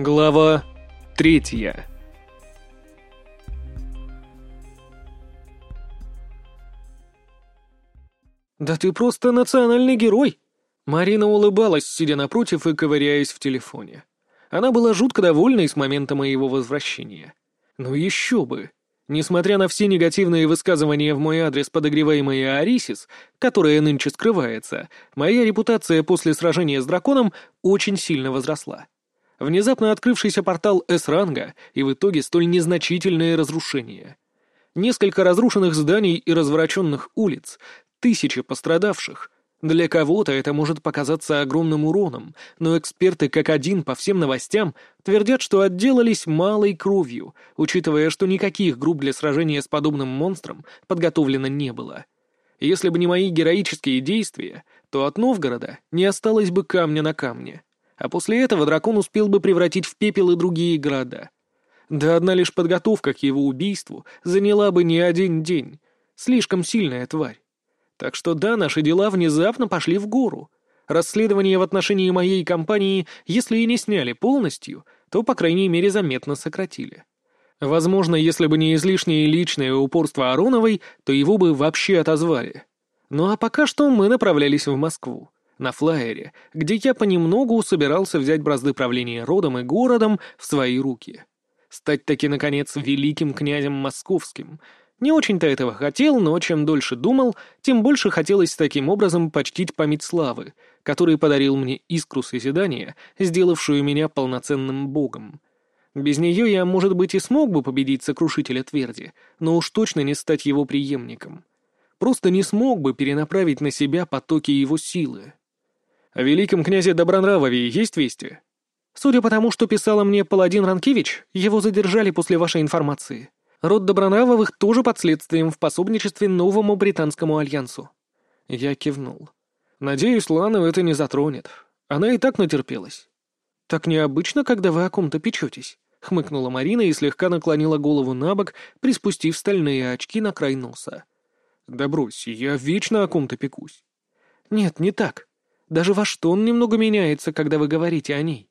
Глава третья «Да ты просто национальный герой!» Марина улыбалась, сидя напротив и ковыряясь в телефоне. Она была жутко довольна с момента моего возвращения. Ну еще бы! Несмотря на все негативные высказывания в мой адрес подогреваемой Арисис, которая нынче скрывается, моя репутация после сражения с драконом очень сильно возросла. Внезапно открывшийся портал С-ранга и в итоге столь незначительное разрушение. Несколько разрушенных зданий и развороченных улиц, тысячи пострадавших — для кого-то это может показаться огромным уроном, но эксперты как один по всем новостям твердят, что отделались малой кровью, учитывая, что никаких групп для сражения с подобным монстром подготовлено не было. Если бы не мои героические действия, то от Новгорода не осталось бы камня на камне. А после этого дракон успел бы превратить в пепел и другие города. Да одна лишь подготовка к его убийству заняла бы не один день. Слишком сильная тварь. Так что да, наши дела внезапно пошли в гору. Расследование в отношении моей компании, если и не сняли полностью, то, по крайней мере, заметно сократили. Возможно, если бы не излишнее личное упорство Ароновой, то его бы вообще отозвали. Ну а пока что мы направлялись в Москву, на флайере, где я понемногу собирался взять бразды правления родом и городом в свои руки. Стать таки, наконец, великим князем московским — не очень-то этого хотел, но чем дольше думал, тем больше хотелось таким образом почтить память славы, который подарил мне искру созидания, сделавшую меня полноценным богом. Без нее я, может быть, и смог бы победить сокрушителя Тверди, но уж точно не стать его преемником. Просто не смог бы перенаправить на себя потоки его силы. О великом князе Добронравове есть вести? Судя по тому, что писала мне паладин Ранкевич, его задержали после вашей информации. Род Добронравовых тоже под следствием в пособничестве новому британскому альянсу. Я кивнул. Надеюсь, Лану это не затронет. Она и так натерпелась. Так необычно, когда вы о ком-то печетесь. — хмыкнула Марина и слегка наклонила голову на бок, приспустив стальные очки на край носа. «Да брось, я вечно о ком-то пекусь». «Нет, не так. Даже ваш тон немного меняется, когда вы говорите о ней».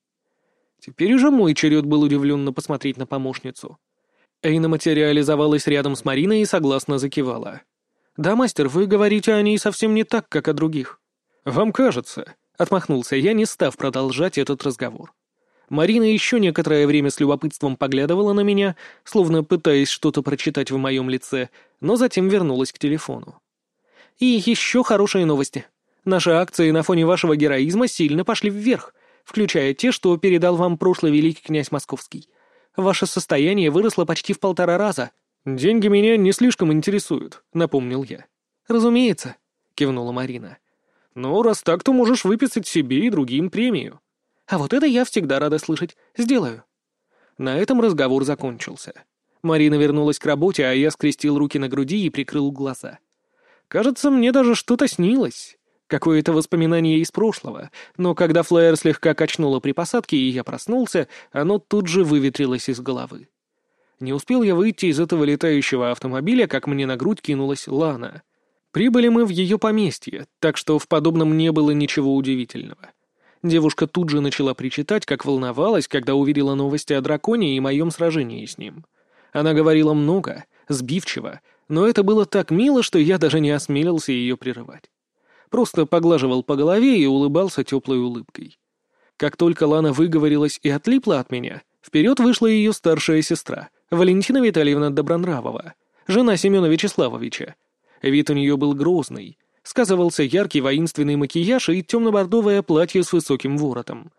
Теперь уже мой черед был удивленно посмотреть на помощницу. Эйна материализовалась рядом с Мариной и согласно закивала. «Да, мастер, вы говорите о ней совсем не так, как о других». «Вам кажется», — отмахнулся я, не став продолжать этот разговор. Марина еще некоторое время с любопытством поглядывала на меня, словно пытаясь что-то прочитать в моем лице, но затем вернулась к телефону. «И еще хорошие новости. Наши акции на фоне вашего героизма сильно пошли вверх, включая те, что передал вам прошлый великий князь Московский. Ваше состояние выросло почти в полтора раза. Деньги меня не слишком интересуют», — напомнил я. «Разумеется», — кивнула Марина. «Ну, раз так, то можешь выписать себе и другим премию». «А вот это я всегда рада слышать. Сделаю». На этом разговор закончился. Марина вернулась к работе, а я скрестил руки на груди и прикрыл глаза. Кажется, мне даже что-то снилось. Какое-то воспоминание из прошлого, но когда флайер слегка качнуло при посадке, и я проснулся, оно тут же выветрилось из головы. Не успел я выйти из этого летающего автомобиля, как мне на грудь кинулась Лана. Прибыли мы в ее поместье, так что в подобном не было ничего удивительного. Девушка тут же начала причитать, как волновалась, когда увидела новости о драконе и моем сражении с ним. Она говорила много, сбивчиво, но это было так мило, что я даже не осмелился ее прерывать просто поглаживал по голове и улыбался теплой улыбкой. Как только Лана выговорилась и отлипла от меня, вперед вышла ее старшая сестра, Валентина Витальевна Добронравова, жена Семена Вячеславовича. Вид у нее был грозный, сказывался яркий воинственный макияж и темно-бордовое платье с высоким воротом.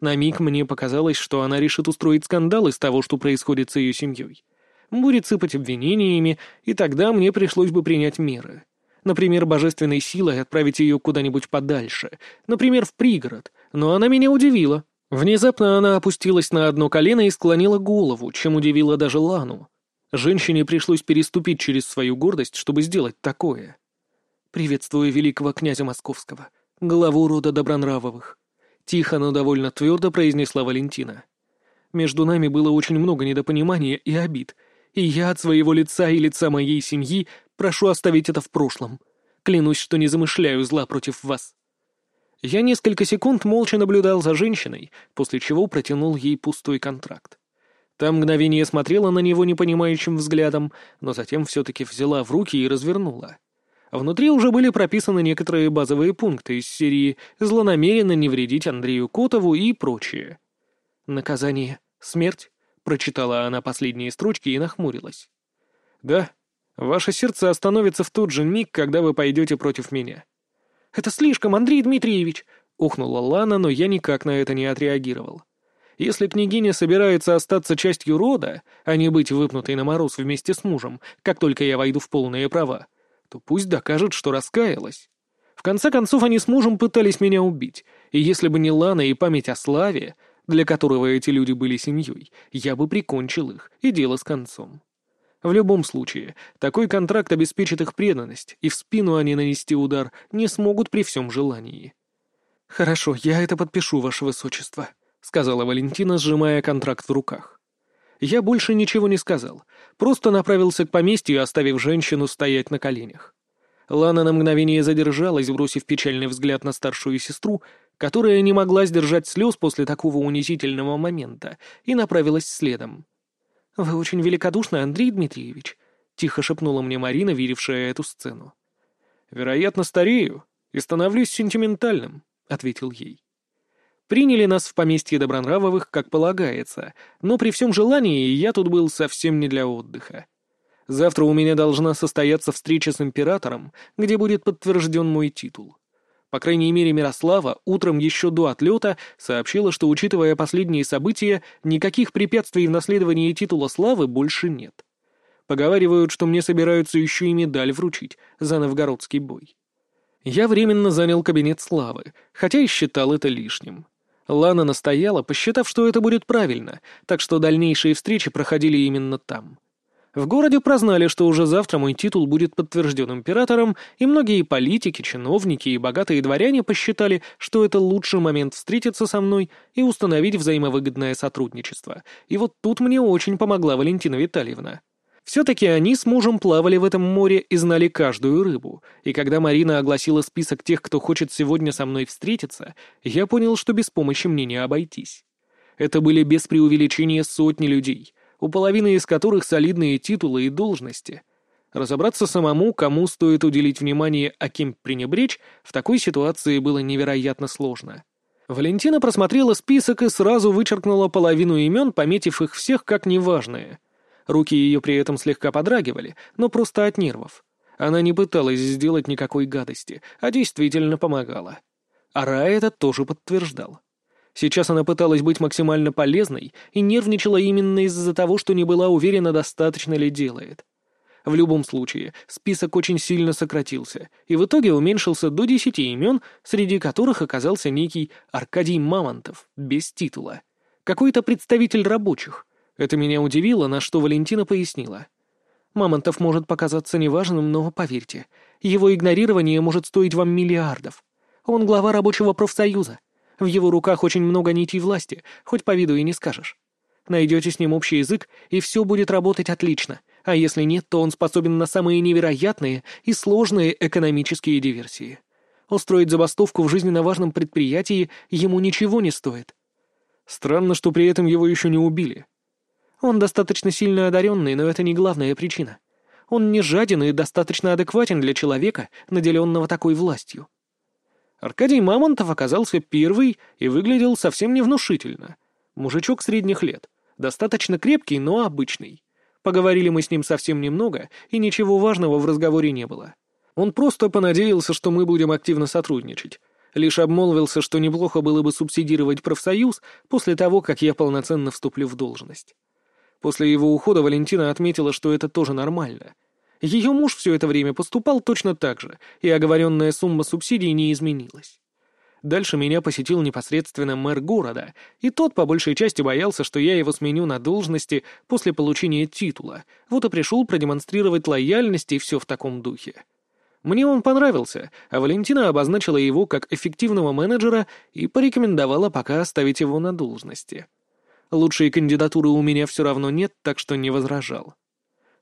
На миг мне показалось, что она решит устроить скандал из того, что происходит с ее семьей. Будет сыпать обвинениями, и тогда мне пришлось бы принять меры. Например, божественной силой отправить ее куда-нибудь подальше. Например, в пригород. Но она меня удивила. Внезапно она опустилась на одно колено и склонила голову, чем удивила даже Лану. Женщине пришлось переступить через свою гордость, чтобы сделать такое. «Приветствую великого князя Московского, главу рода Добронравовых», — тихо, но довольно твердо произнесла Валентина. «Между нами было очень много недопонимания и обид, и я от своего лица и лица моей семьи Прошу оставить это в прошлом. Клянусь, что не замышляю зла против вас». Я несколько секунд молча наблюдал за женщиной, после чего протянул ей пустой контракт. Та мгновение смотрела на него непонимающим взглядом, но затем все-таки взяла в руки и развернула. Внутри уже были прописаны некоторые базовые пункты из серии «Злонамеренно не вредить Андрею Котову» и прочее. «Наказание. Смерть?» — прочитала она последние строчки и нахмурилась. «Да. Ваше сердце остановится в тот же миг, когда вы пойдете против меня». «Это слишком, Андрей Дмитриевич!» — ухнула Лана, но я никак на это не отреагировал. Если княгиня собирается остаться частью рода, а не быть выпнутой на мороз вместе с мужем, как только я войду в полные права, то пусть докажет, что раскаялась. В конце концов, они с мужем пытались меня убить, и если бы не Лана и память о славе, для которого эти люди были семьей, я бы прикончил их, и дело с концом. В любом случае, такой контракт обеспечит их преданность, и в спину они нанести удар не смогут при всем желании. «Хорошо, я это подпишу, ваше высочество», — сказала Валентина, сжимая контракт в руках. Я больше ничего не сказал, просто направился к поместью, оставив женщину стоять на коленях. Лана на мгновение задержалась, бросив печальный взгляд на старшую сестру, которая не могла сдержать слез после такого унизительного момента, и направилась следом. «Вы очень великодушны, Андрей Дмитриевич», — тихо шепнула мне Марина, видевшая эту сцену. «Вероятно, старею и становлюсь сентиментальным», — ответил ей. Приняли нас в поместье Добронравовых, как полагается, но при всем желании я тут был совсем не для отдыха. Завтра у меня должна состояться встреча с императором, где будет подтвержден мой титул. По крайней мере, Мирослава утром еще до отлета сообщила, что, учитывая последние события, никаких препятствий в наследовании титула славы больше нет. Поговаривают, что мне собираются еще и медаль вручить за новгородский бой. Я временно занял кабинет славы, хотя и считал это лишним. Лана настояла, посчитав, что это будет правильно, так что дальнейшие встречи проходили именно там. В городе прознали, что уже завтра мой титул будет подтвержден императором, и многие политики, чиновники и богатые дворяне посчитали, что это лучший момент встретиться со мной и установить взаимовыгодное сотрудничество. И вот тут мне очень помогла Валентина Витальевна. Все-таки они с мужем плавали в этом море и знали каждую рыбу, и когда Марина огласила список тех, кто хочет сегодня со мной встретиться, я понял, что без помощи мне не обойтись. Это были без преувеличения сотни людей, у половины из которых солидные титулы и должности. Разобраться самому, кому стоит уделить внимание, а кем пренебречь, в такой ситуации было невероятно сложно. Валентина просмотрела список и сразу вычеркнула половину имен, пометив их всех как неважные — Руки ее при этом слегка подрагивали, но просто от нервов. Она не пыталась сделать никакой гадости, а действительно помогала. А Ра это тоже подтверждал. Сейчас она пыталась быть максимально полезной и нервничала именно из-за того, что не была уверена, достаточно ли делает. В любом случае, список очень сильно сократился, и в итоге уменьшился до десяти имен, среди которых оказался некий Аркадий Мамонтов, без титула. Какой-то представитель рабочих, это меня удивило, на что Валентина пояснила. «Мамонтов может показаться неважным, но, поверьте, его игнорирование может стоить вам миллиардов. Он глава рабочего профсоюза. В его руках очень много нитей власти, хоть по виду и не скажешь. Найдете с ним общий язык, и все будет работать отлично, а если нет, то он способен на самые невероятные и сложные экономические диверсии. Устроить забастовку в жизненно важном предприятии ему ничего не стоит. Странно, что при этом его еще не убили. Он достаточно сильно одаренный, но это не главная причина. Он не жаден и достаточно адекватен для человека, наделенного такой властью. Аркадий Мамонтов оказался первый и выглядел совсем невнушительно. Мужичок средних лет, достаточно крепкий, но обычный. Поговорили мы с ним совсем немного, и ничего важного в разговоре не было. Он просто понадеялся, что мы будем активно сотрудничать. Лишь обмолвился, что неплохо было бы субсидировать профсоюз после того, как я полноценно вступлю в должность. После его ухода Валентина отметила, что это тоже нормально. Ее муж все это время поступал точно так же, и оговоренная сумма субсидий не изменилась. Дальше меня посетил непосредственно мэр города, и тот по большей части боялся, что я его сменю на должности после получения титула, вот и пришел продемонстрировать лояльность и все в таком духе. Мне он понравился, а Валентина обозначила его как эффективного менеджера и порекомендовала пока оставить его на должности. Лучшей кандидатуры у меня все равно нет, так что не возражал.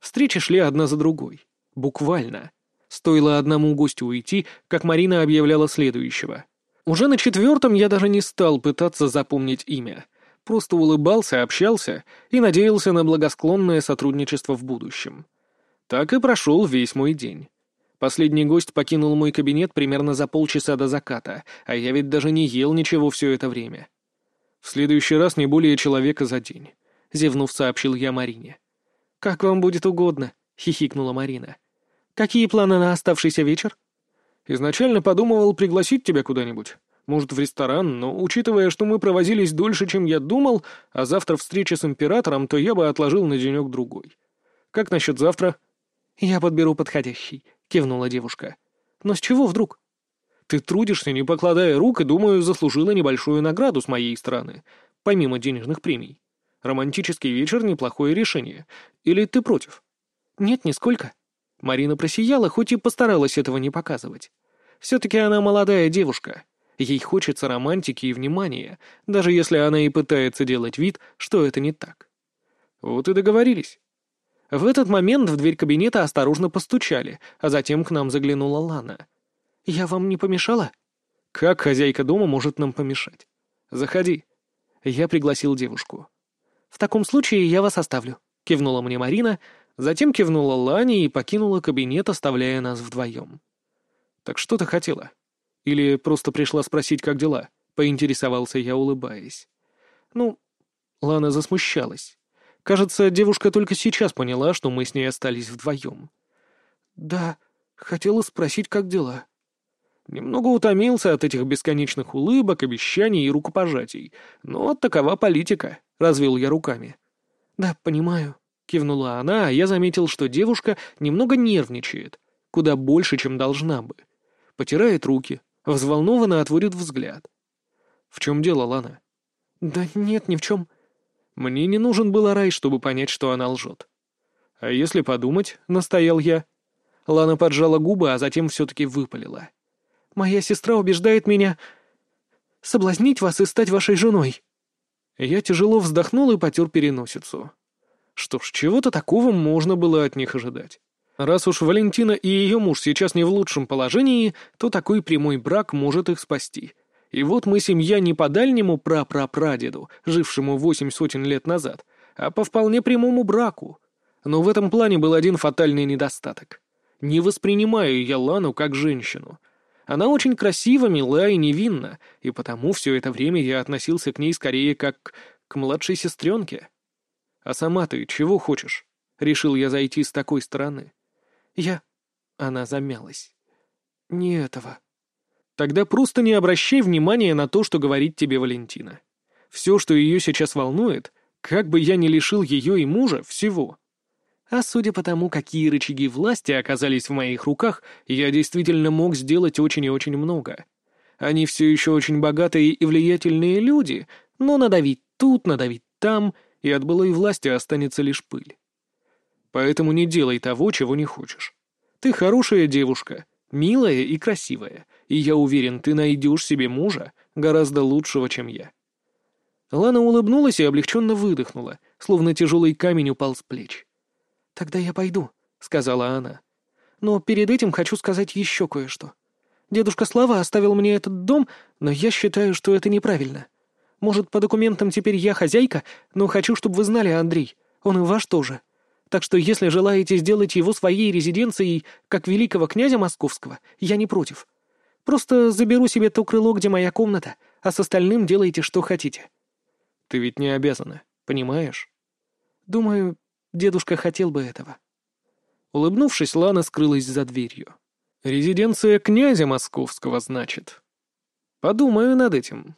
Встречи шли одна за другой. Буквально. Стоило одному гостю уйти, как Марина объявляла следующего. Уже на четвертом я даже не стал пытаться запомнить имя. Просто улыбался, общался и надеялся на благосклонное сотрудничество в будущем. Так и прошел весь мой день. Последний гость покинул мой кабинет примерно за полчаса до заката, а я ведь даже не ел ничего все это время. В следующий раз не более человека за день. — зевнув, сообщил я Марине. «Как вам будет угодно», — хихикнула Марина. «Какие планы на оставшийся вечер?» «Изначально подумывал пригласить тебя куда-нибудь. Может, в ресторан, но, учитывая, что мы провозились дольше, чем я думал, а завтра встреча с императором, то я бы отложил на денек-другой. Как насчет завтра?» «Я подберу подходящий», — кивнула девушка. «Но с чего вдруг?» «Ты трудишься, не покладая рук, и, думаю, заслужила небольшую награду с моей стороны, помимо денежных премий. Романтический вечер — неплохое решение. Или ты против?» «Нет, нисколько». Марина просияла, хоть и постаралась этого не показывать. Все-таки она молодая девушка. Ей хочется романтики и внимания, даже если она и пытается делать вид, что это не так. Вот и договорились. В этот момент в дверь кабинета осторожно постучали, а затем к нам заглянула Лана. «Я вам не помешала?» «Как хозяйка дома может нам помешать?» «Заходи». Я пригласил девушку. «В таком случае я вас оставлю», — кивнула мне Марина, затем кивнула Лане и покинула кабинет, оставляя нас вдвоем. «Так что ты хотела? Или просто пришла спросить, как дела?» — поинтересовался я, улыбаясь. «Ну...» — Лана засмущалась. Кажется, девушка только сейчас поняла, что мы с ней остались вдвоем. «Да, хотела спросить, как дела». Немного утомился от этих бесконечных улыбок, обещаний и рукопожатий, но такова политика. — развел я руками. «Да, понимаю», — кивнула она, а я заметил, что девушка немного нервничает, куда больше, чем должна бы. Потирает руки, взволнованно отводит взгляд. «В чем дело, Лана?» «Да нет, ни в чем». Мне не нужен был рай, чтобы понять, что она лжет. «А если подумать?» — настоял я. Лана поджала губы, а затем все-таки выпалила. «Моя сестра убеждает меня соблазнить вас и стать вашей женой». Я тяжело вздохнул и потер переносицу. Что ж, чего-то такого можно было от них ожидать. Раз уж Валентина и ее муж сейчас не в лучшем положении, то такой прямой брак может их спасти. И вот мы семья не по дальнему прапрапрадеду, жившему восемь сотен лет назад, а по вполне прямому браку. Но в этом плане был один фатальный недостаток. Не воспринимаю я Лану как женщину — она очень красива, мила и невинна, и потому все это время я относился к ней скорее как к младшей сестренке. А сама ты чего хочешь? Решил я зайти с такой стороны. Я... Она замялась. Не этого. Тогда просто не обращай внимания на то, что говорит тебе Валентина. Все, что ее сейчас волнует, как бы я ни лишил ее и мужа всего — а судя по тому, какие рычаги власти оказались в моих руках, я действительно мог сделать очень и очень много. Они все еще очень богатые и влиятельные люди, но надавить тут, надавить там, и от былой власти останется лишь пыль. Поэтому не делай того, чего не хочешь. Ты хорошая девушка, милая и красивая, и я уверен, ты найдешь себе мужа гораздо лучшего, чем я. Лана улыбнулась и облегченно выдохнула, словно тяжелый камень упал с плеч. «Тогда я пойду», — сказала она. «Но перед этим хочу сказать еще кое-что. Дедушка Слава оставил мне этот дом, но я считаю, что это неправильно. Может, по документам теперь я хозяйка, но хочу, чтобы вы знали, Андрей, он и ваш тоже. Так что если желаете сделать его своей резиденцией, как великого князя московского, я не против. Просто заберу себе то крыло, где моя комната, а с остальным делайте, что хотите». «Ты ведь не обязана, понимаешь?» «Думаю, Дедушка хотел бы этого. Улыбнувшись, Лана скрылась за дверью. «Резиденция князя московского, значит?» «Подумаю над этим»,